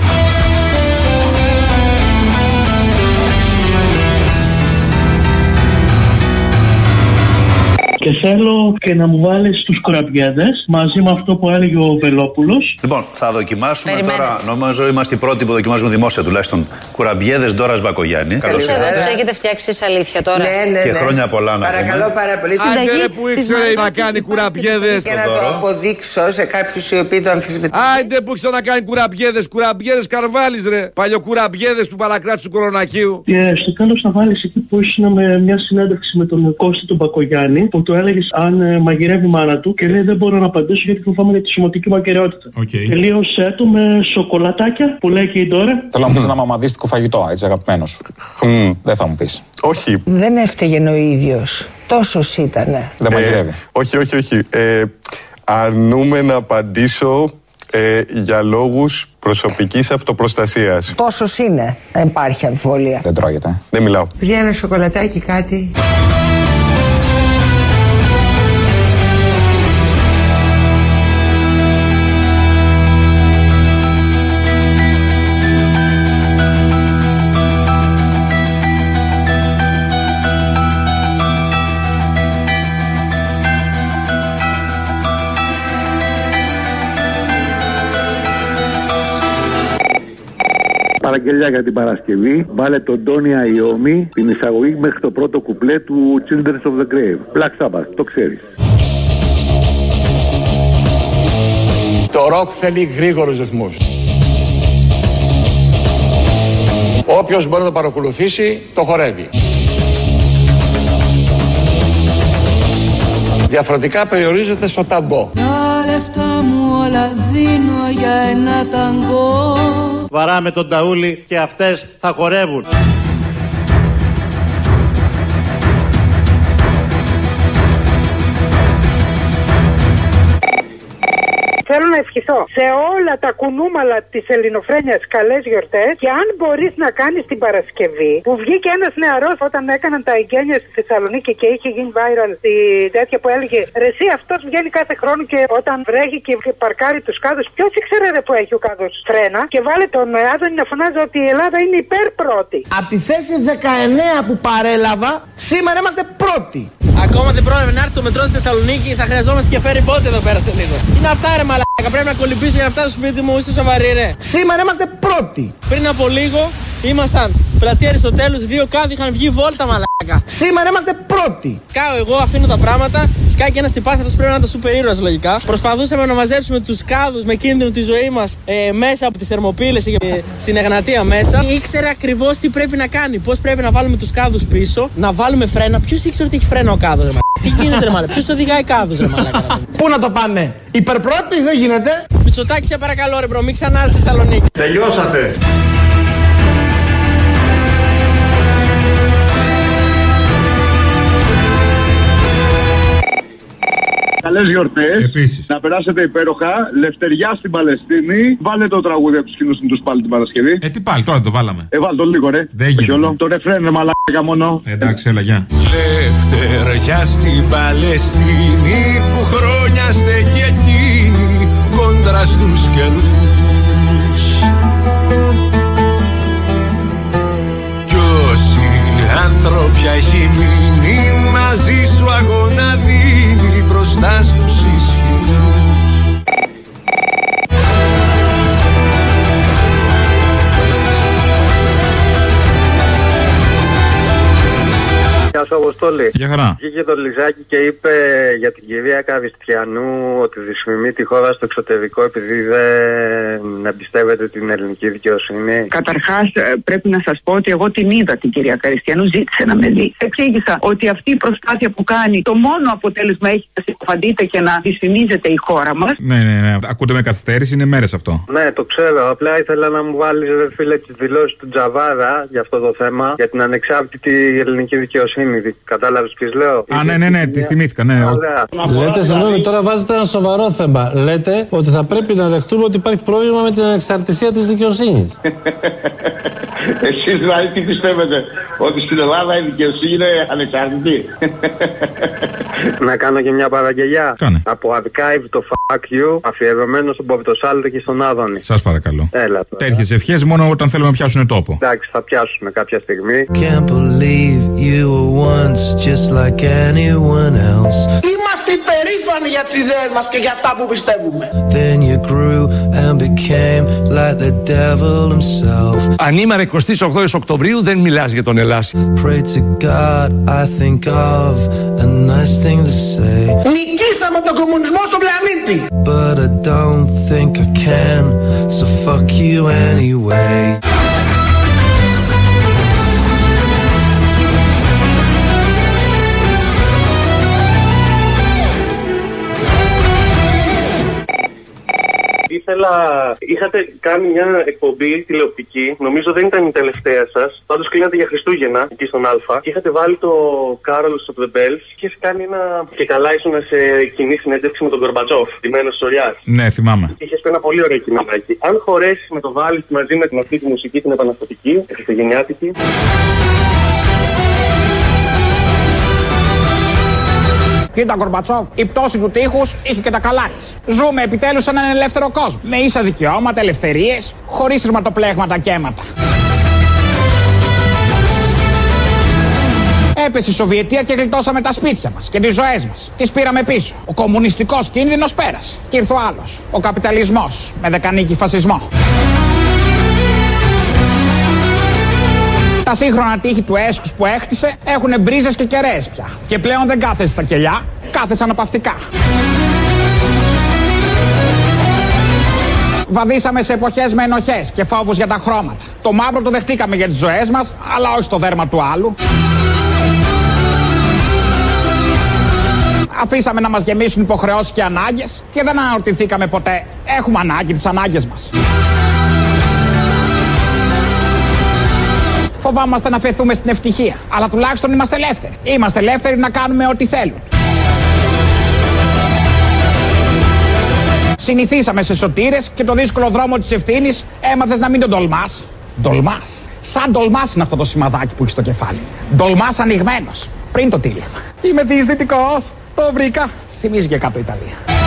Και θέλω και να μου βάλεις τους κουραμπιέδες μαζί με αυτό που έλεγε ο Βελόπουλος. Λοιπόν, θα δοκιμάσουμε Περιμένετε. τώρα. Νομίζω είμαστε οι πρώτοι που δοκιμάζουμε δημόσια τουλάχιστον. Κουραμπιέδες Ντόρα Μπακογιάννη. Καλώς Εδώ ήρθατε. τους έχετε φτιάξει εσείς αλήθεια τώρα; Ναι, ναι, Και ναι. χρόνια πολλά να Παρακαλώ πούμε. πάρα πολύ. Άντε Συνταγή ρε που της ήξερε Μαρίνας να κάνει κουραμπιέδες. Και να το αποδείξω σε κάποιους οι οποίοι το αμφισβητούν. Άντε που ήξερε να κάνει κουραμπιέδες, κουραμπιέδες καρβάλης ρε. Παλιοκουραμπιέδες του παρακράτη του κορονακίου. Και στο τέλος θα βάλεις εκεί που ήσουν με μια συνέντευξη με τον Κώστα τον Μπακογιάννη που το έλεγες αν ε, μαγειρεύει η μάνα του και λέει δεν μπορώ να απαντήσω γιατί φοβάμαι για τη σωματική μου ακαιρεότητα. Okay. Τελείωσε το με σοκολατάκια που λέει και η Ντόρα. Θέλω να μου πει ένα μαμαδίστικο φαγητό, έτσι αγαπημένο σου. Χμ, δεν θα μου πεις. Όχι. Δεν έφταιγε ο ίδιος. Τόσος ήτανε. Δεν μαγειρεύει. όχι, όχι, όχι. Ε, αρνούμε να απαντήσω ε, για λόγους προσωπικής αυτοπροστασίας. Τόσος είναι. Δεν υπάρχει αμφιβολία. Δεν τρώγεται. Δεν μιλάω. Βγαίνει ένα σοκολατάκι κάτι. Παραγγελιά για την Παρασκευή. Βάλε τον Τόνι Αϊόμι την εισαγωγή μέχρι το πρώτο κουπλέ του Children of the Grave. Black Sabbath, το ξέρεις. Το ροκ θέλει γρήγορους ρυθμούς. Όποιος μπορεί να το παρακολουθήσει, το χορεύει. Διαφορετικά περιορίζεται στο ταμπό. Τα λεφτά μου όλα δίνω για ένα ταγκό Βαράμε τον ταούλι και αυτές θα χορεύουν. Θέλω να ευχηθώ σε όλα τα κουνούμαλα της Ελληνοφρένειας καλές γιορτές και αν μπορείς να κάνεις την Παρασκευή που βγήκε ένας νεαρός όταν έκαναν τα εγγένεια στη Θεσσαλονίκη και είχε γίνει viral τη τέτοια που έλεγε Ρε, εσύ αυτός βγαίνει κάθε χρόνο και όταν βρέχει και παρκάρει τους κάδους. Ποιος ήξερε ρε, που έχει ο κάδος φρένα και βάλε τον Άδωνη να φωνάζει ότι η Ελλάδα είναι υπέρ πρώτη. Από τη θέση 19 που παρέλαβα, σήμερα είμαστε πρώτοι. Ακόμα δεν πρόλαβε να έρθει το μετρό στη Θεσσαλονίκη, θα χρειαζόμαστε και φέρει πότε εδώ πέρα σε λίγο. Είναι αυτά ρε μαλάκα, πρέπει να κολυμπήσω για να φτάσω στο σπίτι μου, είστε σοβαροί ρε. Σήμερα είμαστε πρώτοι. Πριν από λίγο ήμασταν πλατεία Αριστοτέλου, δύο κάδοι είχαν βγει βόλτα μαλάκα. Σήμερα είμαστε πρώτοι. Σκάω εγώ, αφήνω τα πράγματα, σκάει και ένας τύπα, αυτό πρέπει να είναι το σούπερ ήρωα λογικά. Προσπαθούσαμε να μαζέψουμε τους κάδους με κίνδυνο τη ζωή μας ε, μέσα από τις θερμοπύλες ε, στην Εγνατία μέσα. Ήξερε ακριβώς τι πρέπει να κάνει, πώς πρέπει να βάλουμε τους κάδους πίσω, να βάλουμε φρένα. Ποιος ήξερε ότι έχει φρένα ο κάδος, ρε Τι γίνεται, ρε μαλάκα, ποιος οδηγάει κάδους, ρε μαλάκα; Πού να το πάμε, υπερπρώτη δεν γίνεται. Μητσοτάκι, σε παρακαλώ, ρε bro, μην ξανά στη Θεσσαλονίκη. Τελειώσατε. Καλές γιορτές. Επίσης. Να περάσετε υπέροχα. Λευτεριά στην Παλαιστίνη. Βάλε το τραγούδι από τους κοινούς του πάλι την Παρασκευή. Ε, τι πάλι, τώρα το βάλαμε. Ε, βάλ το λίγο, ρε. Δεν γίνεται. Όχι όλο. Το ρεφρέν, ρε μαλάκα μόνο. Ε, εντάξει, έλα, γεια. Λευτεριά στην Παλαιστίνη που χρόνια στέκει εκείνη κόντρα στους καιρούς Γεια χαρά. Βγήκε το Λιζάκι και είπε για την κυρία Καβιστιανού ότι δυσφημεί τη χώρα στο εξωτερικό επειδή δεν εμπιστεύεται την ελληνική δικαιοσύνη. Καταρχάς, πρέπει να σας πω ότι εγώ την είδα την κυρία Καριστιανού, ζήτησε να με δει. Εξήγησα ότι αυτή η προσπάθεια που κάνει, το μόνο αποτέλεσμα έχει να συκοφαντείται και να δυσφημίζεται η χώρα μας. Ναι, ναι, ναι. Ακούτε με καθυστέρηση, είναι μέρες αυτό. Ναι, το ξέρω. Απλά ήθελα να μου βάλεις, φίλε, τις δηλώσεις του Τζαβάρα για αυτό το θέμα, για την ανεξάρτητη ελληνική δικαιοσύνη. Κατάλαβες τι λέω. Α, ναι, ναι, ναι, τη θυμήθηκα, ναι. Ωραία. Λέτε, συγγνώμη, τώρα βάζετε ένα σοβαρό θέμα. Λέτε ότι θα πρέπει να δεχτούμε ότι υπάρχει πρόβλημα με την ανεξαρτησία της δικαιοσύνης. [laughs] Εσείς δηλαδή τι πιστεύετε, ότι στην Ελλάδα η δικαιοσύνη είναι ανεξάρτητη; [laughs] Να κάνω και μια παραγγελιά. Κάνε. Από Archive το Fuck You, αφιερωμένο στον Ποβιτοσάλτο και στον Άδωνη. Σας παρακαλώ. Έλα τώρα. Τέτοιες ευχές μόνο όταν θέλουμε να πιάσουν τόπο. Εντάξει, θα πιάσουμε κάποια στιγμή. Can't believe you were once just like anyone else. Είμαστε υπερήφανοι για τις ιδέες μας και για αυτά που πιστεύουμε. Then you grew and became like the devil himself. Αν ήμουν 28 Οκτωβρίου δεν μιλάς για τον Ελλάση. Pray to God, I think of a nice thing to say. Νικήσαμε τον κομμουνισμό στον πλανήτη. But I don't think I can, so fuck you anyway. Ήθελα. Είχατε κάνει μια εκπομπή τηλεοπτική, νομίζω δεν ήταν η τελευταία σας. Πάντως κλείνατε για Χριστούγεννα εκεί στον Α. Και είχατε βάλει το Carols of the Bells και είχε κάνει ένα. Και καλά ήσουν σε κοινή συνέντευξη με τον Κορμπατσόφ, ντυμένος Σοριά. Ναι, θυμάμαι. Είχες πει ένα πολύ ωραίο κειμενάκι. Αν χωρέσεις με το βάλεις μαζί με την αυτή τη μουσική την επαναστατική, χριστουγεννιάτικη. Κοίτα, Κορμπατσόφ, η πτώση του τείχους είχε και τα καλά τη. Ζούμε επιτέλους σε έναν ελεύθερο κόσμο. Με ίσα δικαιώματα, ελευθερίες, χωρίς ρηματοπλέγματα και αίματα. Έπεσε η Σοβιετία και γλιτώσαμε τα σπίτια μας και τις ζωές μας. Τις πήραμε πίσω. Ο κομμουνιστικός κίνδυνος πέρασε. Και ήρθε ο άλλος. Ο καπιταλισμός με δεκανίκη φασισμό. Τα σύγχρονα τείχη του έσχους που έχτισε έχουν μπρίζες και κεραίες πια. Και πλέον δεν κάθεσαι στα κελιά, κάθεσαι αναπαυτικά. Βαδίσαμε σε εποχές με ενοχές και φόβους για τα χρώματα. Το μαύρο το δεχτήκαμε για τις ζωές μας, αλλά όχι στο δέρμα του άλλου. Αφήσαμε να μας γεμίσουν υποχρεώσεις και ανάγκες και δεν αναρωτηθήκαμε ποτέ. Έχουμε ανάγκη τις ανάγκες μας. Φοβάμαστε να φεθούμε στην ευτυχία. Αλλά τουλάχιστον είμαστε ελεύθεροι. Είμαστε ελεύθεροι να κάνουμε ό,τι θέλουν. Συνηθίσαμε σε σωτήρες και το δύσκολο δρόμο της ευθύνης έμαθες να μην τον τολμάς. Ντολμάς. Σαν ντολμάς είναι αυτό το σημαδάκι που έχει στο κεφάλι. Ντολμάς ανοιγμένος. Πριν το τύλιγμα. Είμαι διεισδυτικός. Το βρήκα. Θυμίζει και κάτω Ιταλία.